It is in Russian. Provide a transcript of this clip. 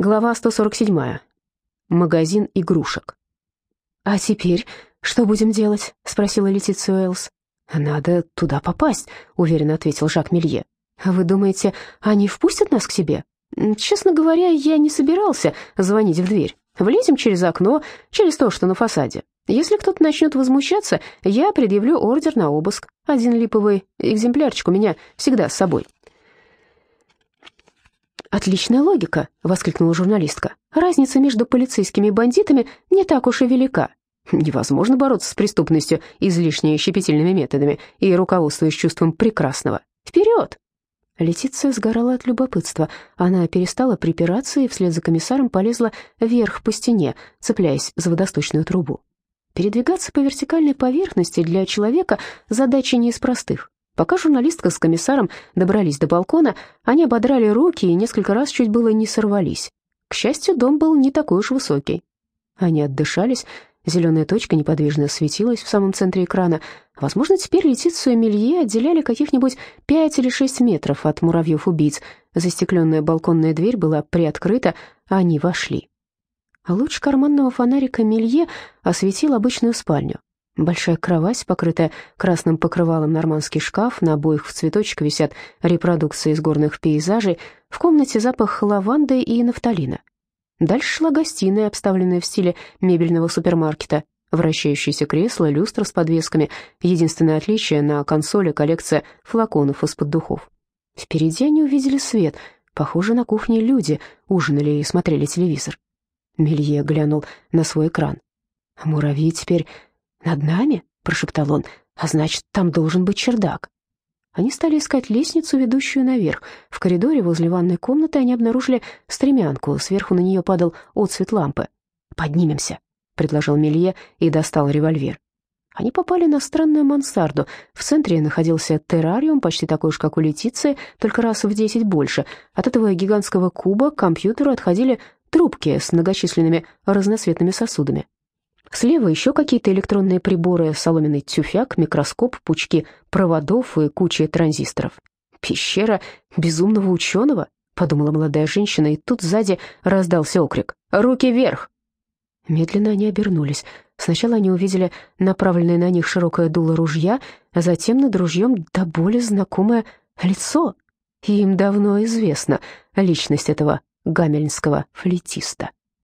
Глава 147. Магазин игрушек. «А теперь что будем делать?» — спросила Летиция Уэллс. «Надо туда попасть», — уверенно ответил Жак Мелье. «Вы думаете, они впустят нас к себе?» «Честно говоря, я не собирался звонить в дверь. Влезем через окно, через то, что на фасаде. Если кто-то начнет возмущаться, я предъявлю ордер на обыск. Один липовый экземплярчик у меня всегда с собой». «Отличная логика», — воскликнула журналистка. «Разница между полицейскими и бандитами не так уж и велика. Невозможно бороться с преступностью излишне щепетильными методами и руководствуясь чувством прекрасного. Вперед!» Летиция сгорала от любопытства. Она перестала припираться и вслед за комиссаром полезла вверх по стене, цепляясь за водосточную трубу. Передвигаться по вертикальной поверхности для человека задача не из простых. Пока журналистка с комиссаром добрались до балкона, они ободрали руки и несколько раз чуть было не сорвались. К счастью, дом был не такой уж высокий. Они отдышались, зеленая точка неподвижно светилась в самом центре экрана. Возможно, теперь Летицию и Мелье отделяли каких-нибудь пять или шесть метров от муравьев-убийц. Застекленная балконная дверь была приоткрыта, а они вошли. Луч карманного фонарика Мелье осветил обычную спальню. Большая кровать, покрытая красным покрывалом нормандский шкаф, на обоих в цветочек висят репродукции из горных пейзажей, в комнате запах лаванды и нафталина. Дальше шла гостиная, обставленная в стиле мебельного супермаркета, вращающиеся кресла, люстра с подвесками, единственное отличие на консоли коллекция флаконов из-под духов. Впереди они увидели свет, похоже, на кухне люди ужинали и смотрели телевизор. Мелье глянул на свой экран. Муравьи теперь «Над нами?» — прошептал он. «А значит, там должен быть чердак». Они стали искать лестницу, ведущую наверх. В коридоре возле ванной комнаты они обнаружили стремянку. Сверху на нее падал отсвет лампы. «Поднимемся», — предложил Мелье и достал револьвер. Они попали на странную мансарду. В центре находился террариум, почти такой же, как у Летиции, только раз в десять больше. От этого гигантского куба к компьютеру отходили трубки с многочисленными разноцветными сосудами. Слева еще какие-то электронные приборы, соломенный тюфяк, микроскоп, пучки проводов и куча транзисторов. «Пещера безумного ученого?» — подумала молодая женщина, и тут сзади раздался окрик. «Руки вверх!» Медленно они обернулись. Сначала они увидели направленное на них широкое дуло ружья, а затем над ружьем до боли знакомое лицо. И им давно известна личность этого гамельнского флейтиста.